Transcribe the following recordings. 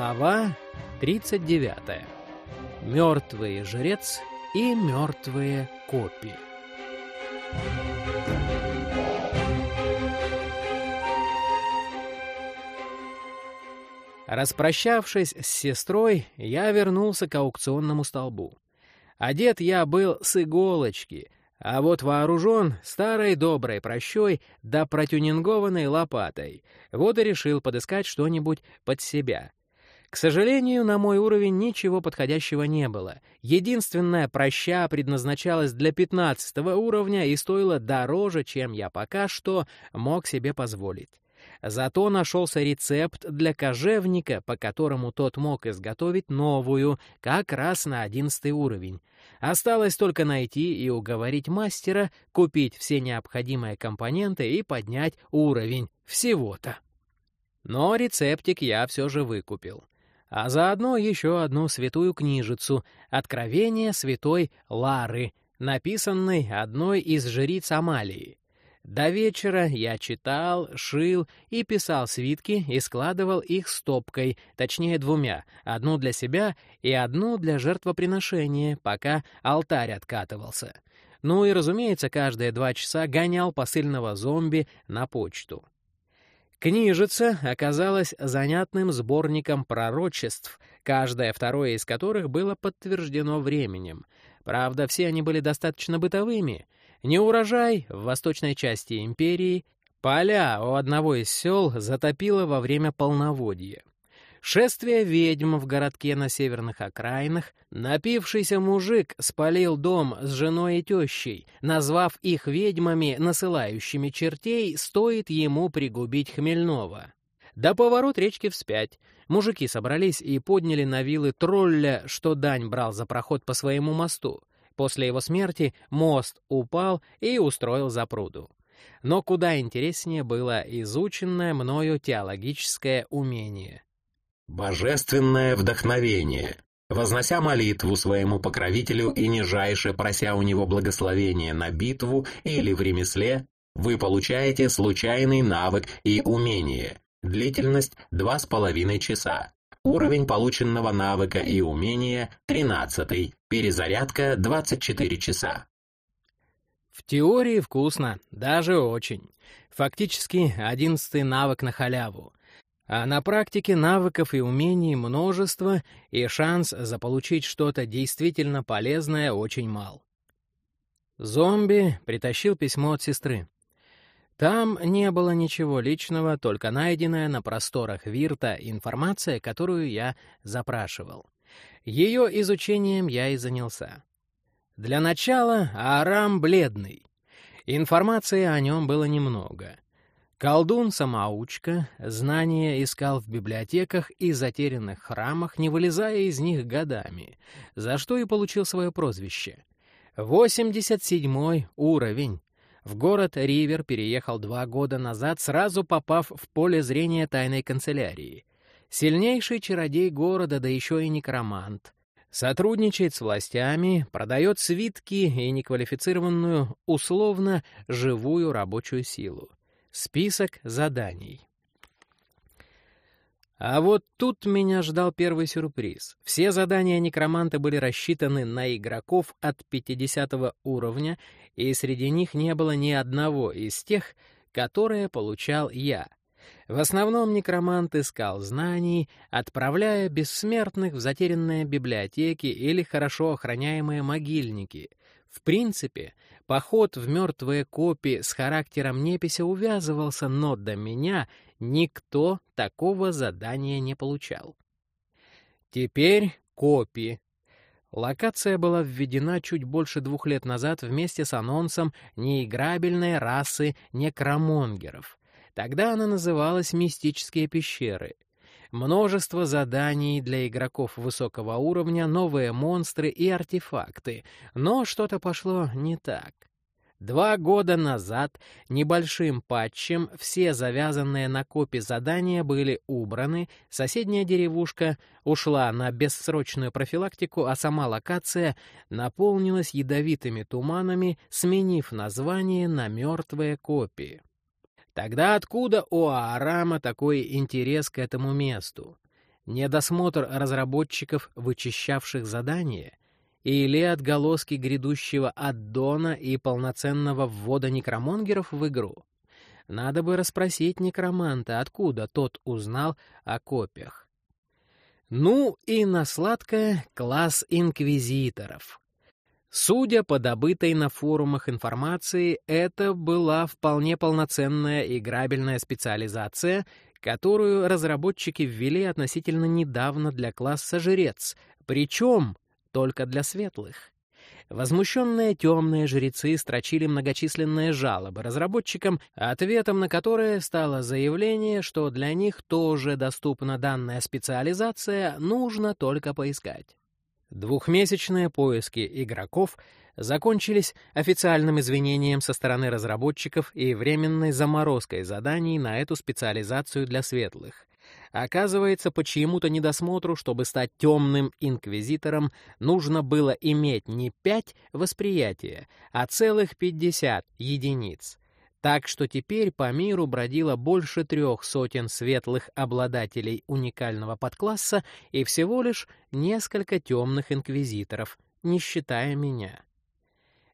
Глава 39. Мертвый жрец и мертвые копии. Распрощавшись с сестрой, я вернулся к аукционному столбу. Одет я был с иголочки, а вот вооружен старой доброй прощой да протюнингованной лопатой. Вот и решил подыскать что-нибудь под себя. К сожалению, на мой уровень ничего подходящего не было. Единственная проща предназначалась для 15 уровня и стоила дороже, чем я пока что мог себе позволить. Зато нашелся рецепт для кожевника, по которому тот мог изготовить новую, как раз на одиннадцатый уровень. Осталось только найти и уговорить мастера купить все необходимые компоненты и поднять уровень. Всего-то. Но рецептик я все же выкупил. А заодно еще одну святую книжицу «Откровение святой Лары», написанной одной из жриц Амалии. До вечера я читал, шил и писал свитки и складывал их стопкой, точнее двумя, одну для себя и одну для жертвоприношения, пока алтарь откатывался. Ну и, разумеется, каждые два часа гонял посыльного зомби на почту. Книжица оказалась занятным сборником пророчеств, каждое второе из которых было подтверждено временем. Правда, все они были достаточно бытовыми — Неурожай в восточной части империи, поля у одного из сел затопило во время полноводья. Шествие ведьм в городке на северных окраинах, напившийся мужик спалил дом с женой и тещей, назвав их ведьмами, насылающими чертей, стоит ему пригубить хмельного. До поворот речки вспять. Мужики собрались и подняли на вилы тролля, что дань брал за проход по своему мосту. После его смерти мост упал и устроил запруду. Но куда интереснее было изученное мною теологическое умение. Божественное вдохновение. Вознося молитву своему покровителю и нижайше прося у него благословения на битву или в ремесле, вы получаете случайный навык и умение. Длительность два с половиной часа. Уровень полученного навыка и умения 13. Перезарядка 24 часа. В теории вкусно, даже очень. Фактически одиннадцатый навык на халяву. А на практике навыков и умений множество, и шанс заполучить что-то действительно полезное очень мал. Зомби притащил письмо от сестры. Там не было ничего личного, только найденная на просторах Вирта информация, которую я запрашивал. Ее изучением я и занялся. Для начала Арам бледный. Информации о нем было немного. Колдун-самоучка, знания искал в библиотеках и затерянных храмах, не вылезая из них годами, за что и получил свое прозвище. 87 уровень, в город Ривер переехал два года назад, сразу попав в поле зрения тайной канцелярии. Сильнейший чародей города, да еще и некромант. Сотрудничает с властями, продает свитки и неквалифицированную, условно, живую рабочую силу. Список заданий. А вот тут меня ждал первый сюрприз. Все задания некроманта были рассчитаны на игроков от 50 уровня, и среди них не было ни одного из тех, которые получал я. В основном некромант искал знаний, отправляя бессмертных в затерянные библиотеки или хорошо охраняемые могильники. В принципе, поход в мертвые копии с характером непися увязывался, но до меня никто такого задания не получал. Теперь копии. Локация была введена чуть больше двух лет назад вместе с анонсом неиграбельной расы некромонгеров. Тогда она называлась «Мистические пещеры». Множество заданий для игроков высокого уровня, новые монстры и артефакты. Но что-то пошло не так. Два года назад небольшим патчем все завязанные на копи задания были убраны, соседняя деревушка ушла на бессрочную профилактику, а сама локация наполнилась ядовитыми туманами, сменив название на «мертвые копии». Тогда откуда у Аарама такой интерес к этому месту? недосмотр разработчиков, вычищавших задания, или отголоски грядущего аддона и полноценного ввода некромонгеров в игру? Надо бы расспросить некроманта, откуда тот узнал о копиях. Ну и на сладкое класс инквизиторов. Судя по добытой на форумах информации, это была вполне полноценная играбельная специализация, которую разработчики ввели относительно недавно для класса жрец, причем только для светлых. Возмущенные темные жрецы строчили многочисленные жалобы разработчикам, ответом на которые стало заявление, что для них тоже доступна данная специализация, нужно только поискать. Двухмесячные поиски игроков закончились официальным извинением со стороны разработчиков и временной заморозкой заданий на эту специализацию для светлых. Оказывается, по чьему-то недосмотру, чтобы стать темным инквизитором, нужно было иметь не пять восприятия, а целых пятьдесят единиц. Так что теперь по миру бродило больше трех сотен светлых обладателей уникального подкласса и всего лишь несколько темных инквизиторов, не считая меня.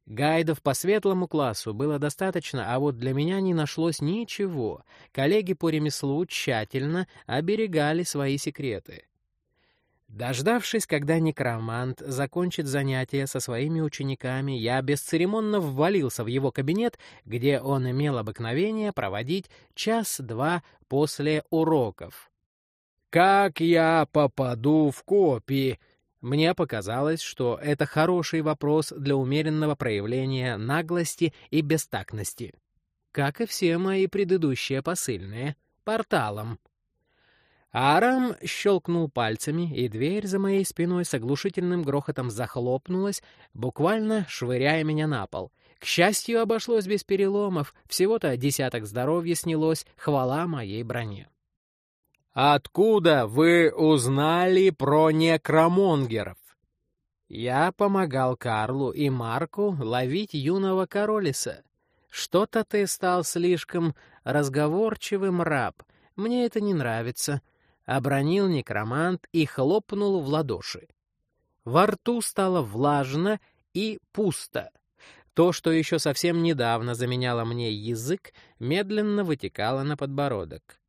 Гайдов по светлому классу было достаточно, а вот для меня не нашлось ничего. Коллеги по ремеслу тщательно оберегали свои секреты. Дождавшись, когда некромант закончит занятия со своими учениками, я бесцеремонно ввалился в его кабинет, где он имел обыкновение проводить час-два после уроков. «Как я попаду в копии?» Мне показалось, что это хороший вопрос для умеренного проявления наглости и бестактности. Как и все мои предыдущие посыльные, порталом. Арам щелкнул пальцами, и дверь за моей спиной с оглушительным грохотом захлопнулась, буквально швыряя меня на пол. К счастью, обошлось без переломов, всего-то десяток здоровья снялось, хвала моей броне. «Откуда вы узнали про некромонгеров?» Я помогал Карлу и Марку ловить юного Королиса. Что-то ты стал слишком разговорчивым, раб. Мне это не нравится обронил некромант и хлопнул в ладоши. Во рту стало влажно и пусто. То, что еще совсем недавно заменяло мне язык, медленно вытекало на подбородок.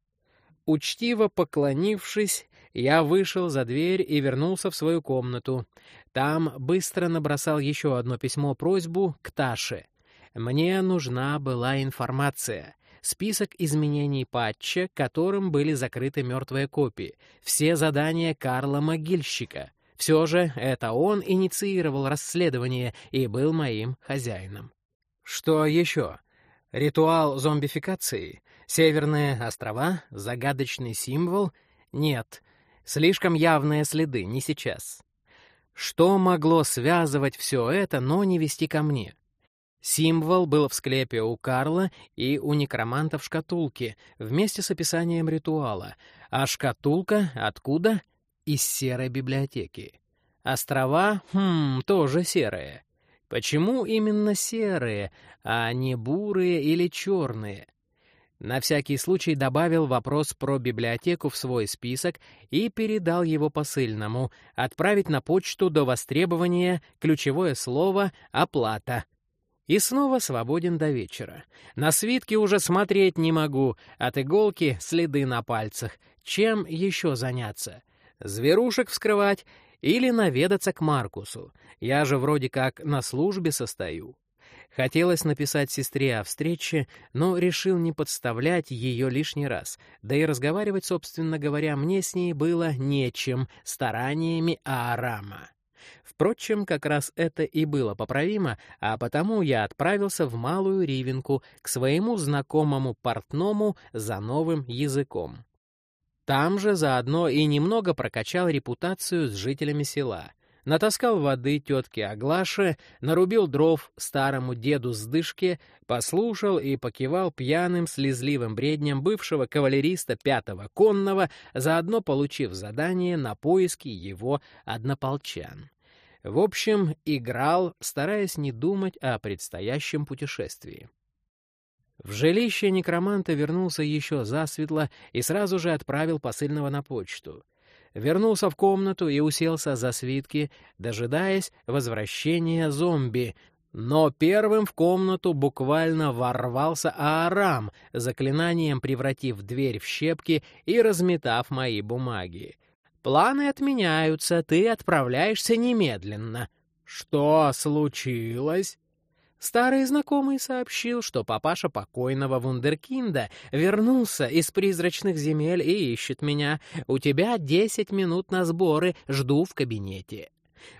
Учтиво поклонившись, я вышел за дверь и вернулся в свою комнату. Там быстро набросал еще одно письмо-просьбу к Таше. Мне нужна была информация — список изменений патча, которым были закрыты мертвые копии, все задания Карла Могильщика. Все же это он инициировал расследование и был моим хозяином. Что еще? Ритуал зомбификации? Северные острова? Загадочный символ? Нет. Слишком явные следы, не сейчас. Что могло связывать все это, но не вести ко мне? Символ был в склепе у Карла и у некроманта в шкатулке, вместе с описанием ритуала. А шкатулка откуда? Из серой библиотеки. Острова, хм, тоже серые. Почему именно серые, а не бурые или черные? На всякий случай добавил вопрос про библиотеку в свой список и передал его посыльному, отправить на почту до востребования ключевое слово «оплата». И снова свободен до вечера. На свитки уже смотреть не могу, от иголки следы на пальцах. Чем еще заняться? Зверушек вскрывать или наведаться к Маркусу? Я же вроде как на службе состою. Хотелось написать сестре о встрече, но решил не подставлять ее лишний раз. Да и разговаривать, собственно говоря, мне с ней было нечем, стараниями Аарама. Впрочем, как раз это и было поправимо, а потому я отправился в Малую Ривенку к своему знакомому портному за новым языком. Там же заодно и немного прокачал репутацию с жителями села. Натаскал воды тетке Аглаше, нарубил дров старому деду с дышки, послушал и покивал пьяным слезливым бредням бывшего кавалериста пятого конного, заодно получив задание на поиски его однополчан. В общем, играл, стараясь не думать о предстоящем путешествии. В жилище некроманта вернулся еще засветло и сразу же отправил посыльного на почту. Вернулся в комнату и уселся за свитки, дожидаясь возвращения зомби. Но первым в комнату буквально ворвался Аарам, заклинанием превратив дверь в щепки и разметав мои бумаги. «Планы отменяются, ты отправляешься немедленно». «Что случилось?» Старый знакомый сообщил, что папаша покойного вундеркинда вернулся из призрачных земель и ищет меня. У тебя десять минут на сборы, жду в кабинете.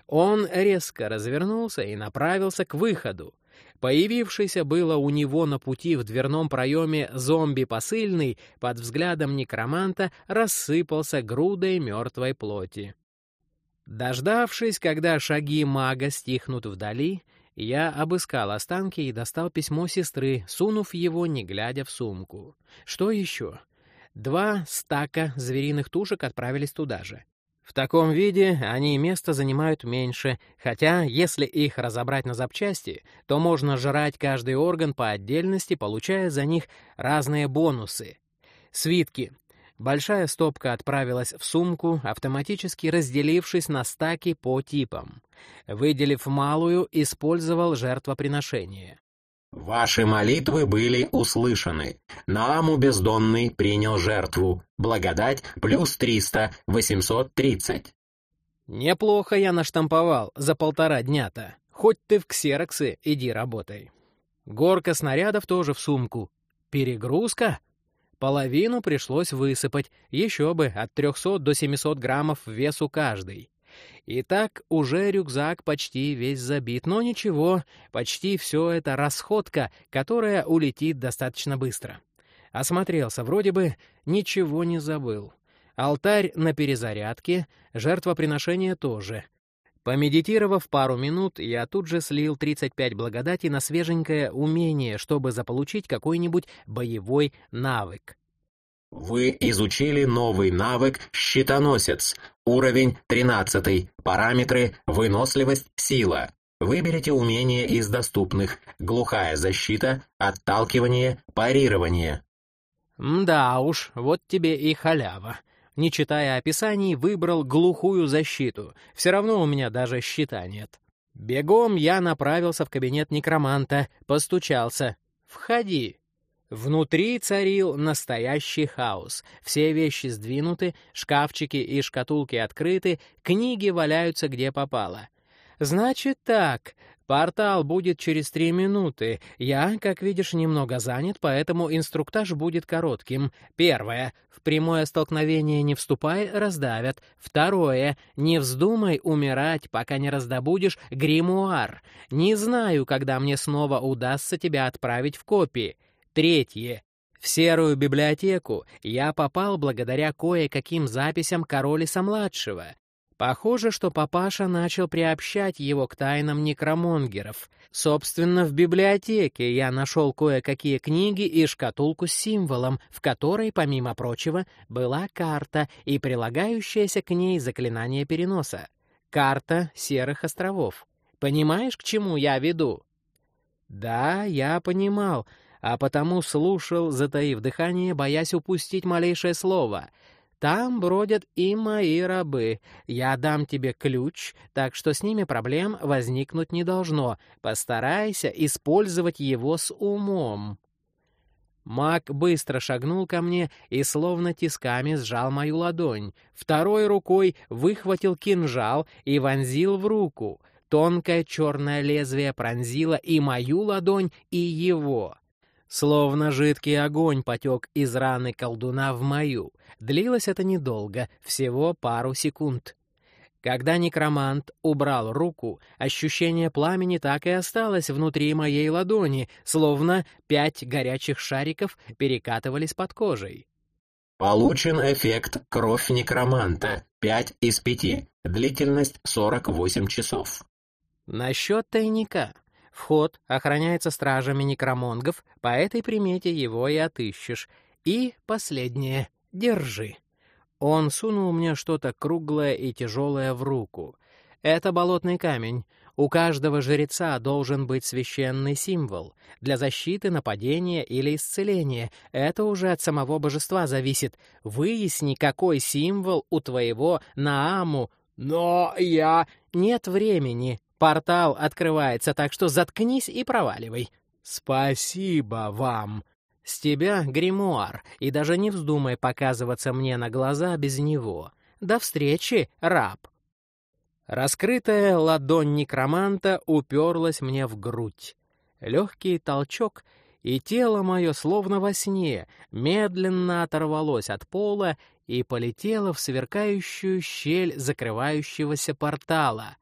Он резко развернулся и направился к выходу. Появившийся было у него на пути в дверном проеме зомби-посыльный под взглядом некроманта рассыпался грудой мертвой плоти. Дождавшись, когда шаги мага стихнут вдали, я обыскал останки и достал письмо сестры, сунув его, не глядя в сумку. Что еще? Два стака звериных тушек отправились туда же. В таком виде они место занимают меньше, хотя, если их разобрать на запчасти, то можно жрать каждый орган по отдельности, получая за них разные бонусы. Свитки Большая стопка отправилась в сумку, автоматически разделившись на стаки по типам. Выделив малую, использовал жертвоприношение. «Ваши молитвы были услышаны. Нааму бездонный принял жертву. Благодать плюс 300, 830». «Неплохо я наштамповал за полтора дня-то. Хоть ты в ксероксы иди работай». Горка снарядов тоже в сумку. «Перегрузка?» Половину пришлось высыпать, еще бы, от 300 до 700 граммов весу каждый. Итак, уже рюкзак почти весь забит, но ничего, почти все это расходка, которая улетит достаточно быстро. Осмотрелся, вроде бы ничего не забыл. Алтарь на перезарядке, жертвоприношение тоже — Помедитировав пару минут, я тут же слил 35 благодати на свеженькое умение, чтобы заполучить какой-нибудь боевой навык. Вы изучили новый навык «Щитоносец». Уровень 13. Параметры «Выносливость», «Сила». Выберите умение из доступных «Глухая защита», «Отталкивание», «Парирование». Да уж, вот тебе и халява не читая описаний, выбрал глухую защиту. Все равно у меня даже щита нет. Бегом я направился в кабинет некроманта, постучался. «Входи». Внутри царил настоящий хаос. Все вещи сдвинуты, шкафчики и шкатулки открыты, книги валяются где попало. «Значит так, Портал будет через три минуты. Я, как видишь, немного занят, поэтому инструктаж будет коротким. Первое. В прямое столкновение не вступай, раздавят. Второе. Не вздумай умирать, пока не раздобудешь гримуар. Не знаю, когда мне снова удастся тебя отправить в копии. Третье. В серую библиотеку я попал благодаря кое-каким записям Королиса-младшего. Похоже, что папаша начал приобщать его к тайнам некромонгеров. Собственно, в библиотеке я нашел кое-какие книги и шкатулку с символом, в которой, помимо прочего, была карта и прилагающееся к ней заклинание переноса. Карта Серых островов. Понимаешь, к чему я веду? Да, я понимал, а потому слушал, затаив дыхание, боясь упустить малейшее слово — там бродят и мои рабы. Я дам тебе ключ, так что с ними проблем возникнуть не должно. Постарайся использовать его с умом». Маг быстро шагнул ко мне и словно тисками сжал мою ладонь. Второй рукой выхватил кинжал и вонзил в руку. Тонкое черное лезвие пронзило и мою ладонь, и его. Словно жидкий огонь потек из раны колдуна в мою. Длилось это недолго, всего пару секунд. Когда некромант убрал руку, ощущение пламени так и осталось внутри моей ладони, словно пять горячих шариков перекатывались под кожей. Получен эффект «Кровь некроманта» 5 из 5, длительность 48 часов. Насчет тайника. Вход охраняется стражами некромонгов, по этой примете его и отыщешь. И последнее. Держи. Он сунул мне что-то круглое и тяжелое в руку. Это болотный камень. У каждого жреца должен быть священный символ для защиты, нападения или исцеления. Это уже от самого божества зависит. Выясни, какой символ у твоего Нааму. Но я... Нет времени. Портал открывается, так что заткнись и проваливай. Спасибо вам. С тебя гримуар, и даже не вздумай показываться мне на глаза без него. До встречи, раб. Раскрытая ладонь некроманта уперлась мне в грудь. Легкий толчок, и тело мое, словно во сне, медленно оторвалось от пола и полетело в сверкающую щель закрывающегося портала.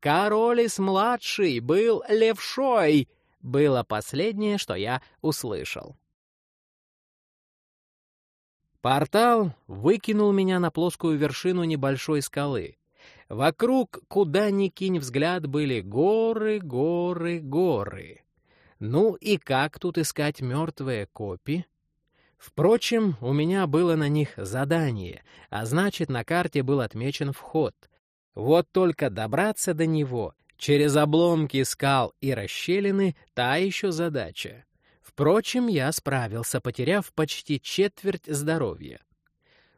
«Королис-младший был левшой!» — было последнее, что я услышал. Портал выкинул меня на плоскую вершину небольшой скалы. Вокруг, куда ни кинь взгляд, были горы, горы, горы. Ну и как тут искать мертвые копи? Впрочем, у меня было на них задание, а значит, на карте был отмечен вход. Вот только добраться до него через обломки скал и расщелины — та еще задача. Впрочем, я справился, потеряв почти четверть здоровья.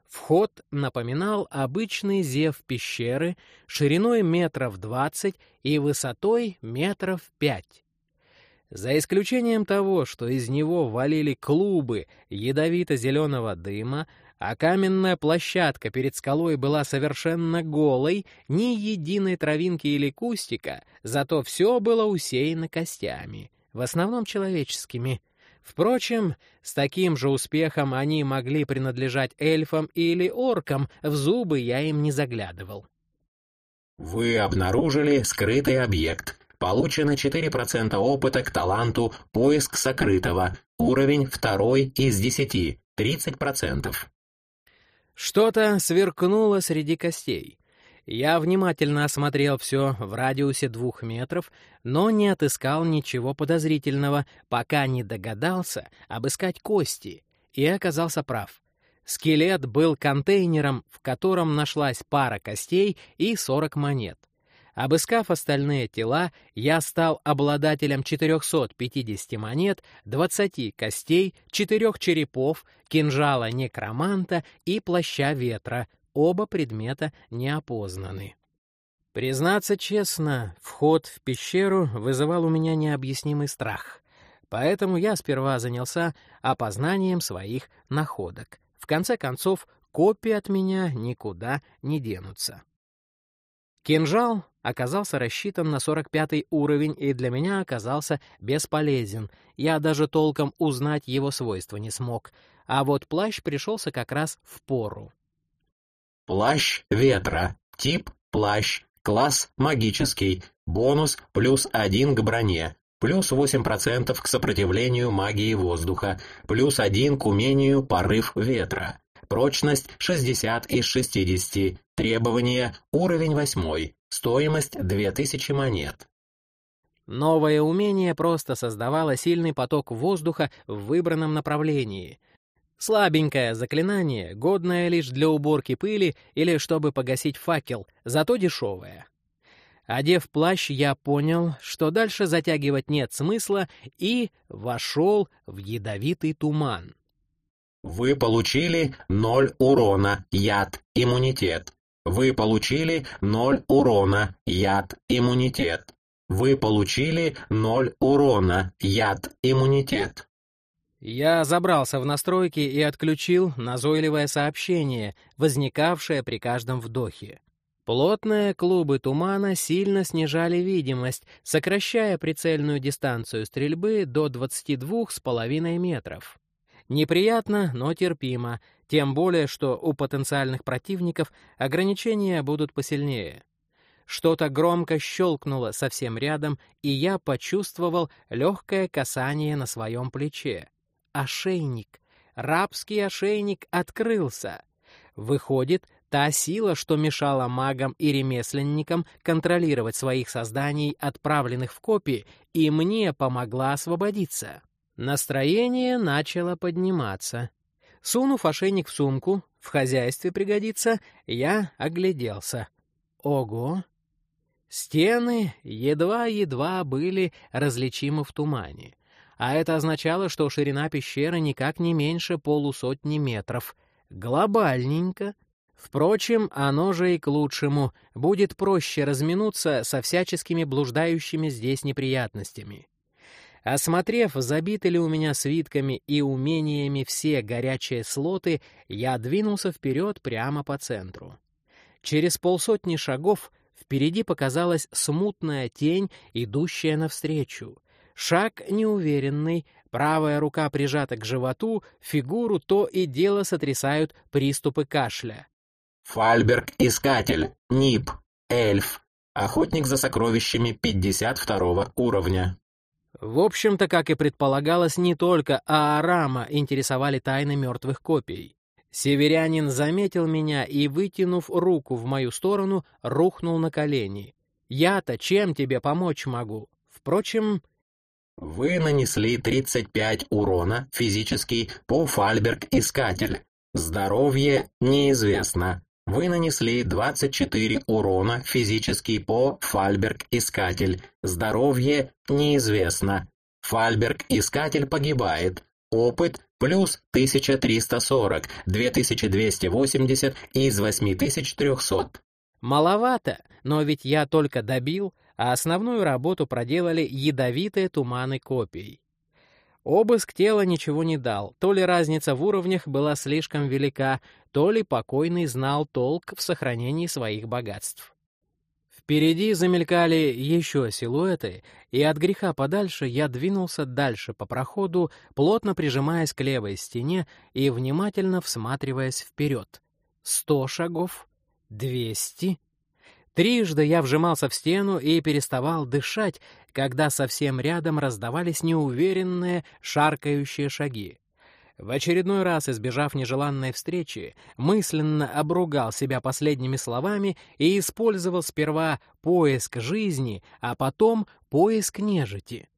Вход напоминал обычный зев пещеры шириной метров двадцать и высотой метров пять. За исключением того, что из него валили клубы ядовито-зеленого дыма, а каменная площадка перед скалой была совершенно голой, ни единой травинки или кустика, зато все было усеяно костями, в основном человеческими. Впрочем, с таким же успехом они могли принадлежать эльфам или оркам, в зубы я им не заглядывал. Вы обнаружили скрытый объект. Получено 4% опыта к таланту «Поиск сокрытого». Уровень второй из 10. 30%. Что-то сверкнуло среди костей. Я внимательно осмотрел все в радиусе двух метров, но не отыскал ничего подозрительного, пока не догадался обыскать кости, и оказался прав. Скелет был контейнером, в котором нашлась пара костей и 40 монет. Обыскав остальные тела, я стал обладателем 450 монет, 20 костей, 4 черепов, кинжала некроманта и плаща ветра, Оба предмета не опознаны. Признаться честно, вход в пещеру вызывал у меня необъяснимый страх. Поэтому я сперва занялся опознанием своих находок. В конце концов, копии от меня никуда не денутся. Кинжал оказался рассчитан на 45 уровень и для меня оказался бесполезен. Я даже толком узнать его свойства не смог. А вот плащ пришелся как раз в пору. Плащ ветра. Тип плащ. Класс магический. Бонус плюс 1 к броне. Плюс 8% к сопротивлению магии воздуха. Плюс 1 к умению порыв ветра. Прочность 60 из 60. Требования уровень 8. Стоимость 2000 монет. Новое умение просто создавало сильный поток воздуха в выбранном направлении. Слабенькое заклинание, годное лишь для уборки пыли или чтобы погасить факел, зато дешевое. Одев плащ, я понял, что дальше затягивать нет смысла, и вошел в ядовитый туман. Вы получили ноль урона, яд, иммунитет. Вы получили ноль урона, яд, иммунитет. Вы получили ноль урона, яд, иммунитет. Я забрался в настройки и отключил назойливое сообщение, возникавшее при каждом вдохе. Плотные клубы тумана сильно снижали видимость, сокращая прицельную дистанцию стрельбы до 22,5 метров. Неприятно, но терпимо, тем более, что у потенциальных противников ограничения будут посильнее. Что-то громко щелкнуло совсем рядом, и я почувствовал легкое касание на своем плече ошейник. Рабский ошейник открылся. Выходит, та сила, что мешала магам и ремесленникам контролировать своих созданий, отправленных в копии, и мне помогла освободиться. Настроение начало подниматься. Сунув ошейник в сумку, в хозяйстве пригодится, я огляделся. Ого! Стены едва-едва были различимы в тумане, а это означало, что ширина пещеры никак не меньше полусотни метров. Глобальненько. Впрочем, оно же и к лучшему. Будет проще разминуться со всяческими блуждающими здесь неприятностями. Осмотрев, забиты ли у меня свитками и умениями все горячие слоты, я двинулся вперед прямо по центру. Через полсотни шагов впереди показалась смутная тень, идущая навстречу. Шаг неуверенный, правая рука прижата к животу, фигуру то и дело сотрясают приступы кашля. Фальберг-искатель, НИП, эльф, охотник за сокровищами 52 уровня. В общем-то, как и предполагалось, не только Аарама интересовали тайны мертвых копий. Северянин заметил меня и, вытянув руку в мою сторону, рухнул на колени. «Я-то чем тебе помочь могу? Впрочем...» «Вы нанесли 35 урона физический по Фальберг-искатель. Здоровье неизвестно. Вы нанесли 24 урона физический по Фальберг-искатель. Здоровье неизвестно. Фальберг-искатель погибает. Опыт плюс 1340, 2280 из 8300. Маловато, но ведь я только добил, а основную работу проделали ядовитые туманы копий. Обыск тела ничего не дал, то ли разница в уровнях была слишком велика, то ли покойный знал толк в сохранении своих богатств. Впереди замелькали еще силуэты, и от греха подальше я двинулся дальше по проходу, плотно прижимаясь к левой стене и внимательно всматриваясь вперед. Сто шагов, двести, Трижды я вжимался в стену и переставал дышать, когда совсем рядом раздавались неуверенные, шаркающие шаги. В очередной раз, избежав нежеланной встречи, мысленно обругал себя последними словами и использовал сперва поиск жизни, а потом поиск нежити.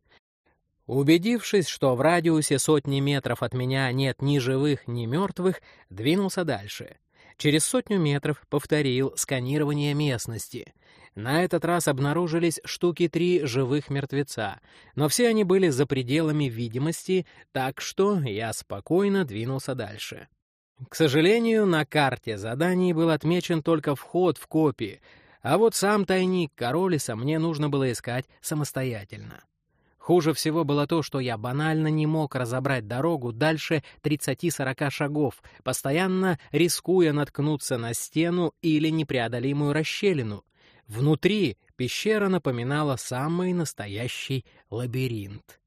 Убедившись, что в радиусе сотни метров от меня нет ни живых, ни мертвых, двинулся дальше — Через сотню метров повторил сканирование местности. На этот раз обнаружились штуки три живых мертвеца, но все они были за пределами видимости, так что я спокойно двинулся дальше. К сожалению, на карте заданий был отмечен только вход в копии, а вот сам тайник Королиса мне нужно было искать самостоятельно. Хуже всего было то, что я банально не мог разобрать дорогу дальше 30-40 шагов, постоянно рискуя наткнуться на стену или непреодолимую расщелину. Внутри пещера напоминала самый настоящий лабиринт.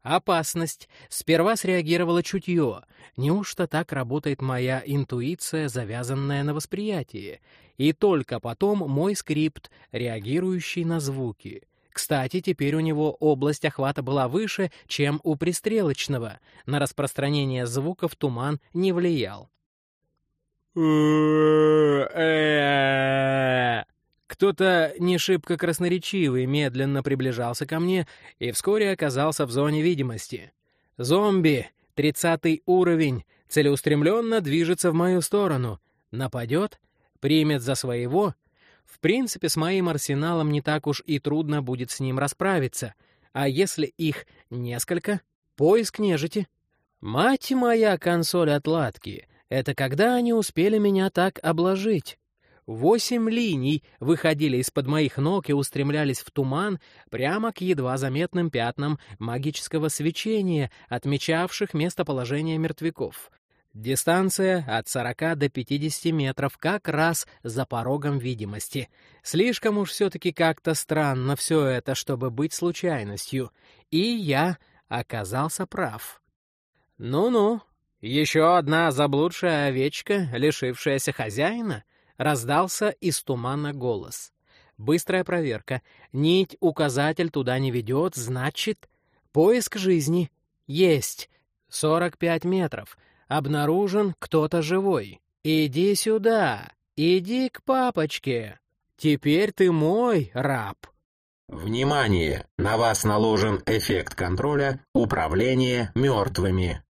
Опасность. Сперва среагировало чутье. Неужто так работает моя интуиция, завязанная на восприятии? И только потом мой скрипт, реагирующий на звуки. Кстати, теперь у него область охвата была выше, чем у пристрелочного. На распространение звуков туман не влиял. Кто-то не шибко красноречивый медленно приближался ко мне и вскоре оказался в зоне видимости. Зомби, тридцатый уровень, целеустремленно движется в мою сторону. Нападет? Примет за своего? В принципе, с моим арсеналом не так уж и трудно будет с ним расправиться. А если их несколько? Поиск нежити. Мать моя консоль отладки! Это когда они успели меня так обложить? Восемь линий выходили из-под моих ног и устремлялись в туман прямо к едва заметным пятнам магического свечения, отмечавших местоположение мертвяков. Дистанция от 40 до 50 метров как раз за порогом видимости. Слишком уж все-таки как-то странно все это, чтобы быть случайностью. И я оказался прав. «Ну-ну, еще одна заблудшая овечка, лишившаяся хозяина?» — раздался из тумана голос. Быстрая проверка. Нить-указатель туда не ведет, значит... Поиск жизни. Есть. 45 метров — Обнаружен кто-то живой. Иди сюда, иди к папочке. Теперь ты мой раб. Внимание! На вас наложен эффект контроля управления мертвыми.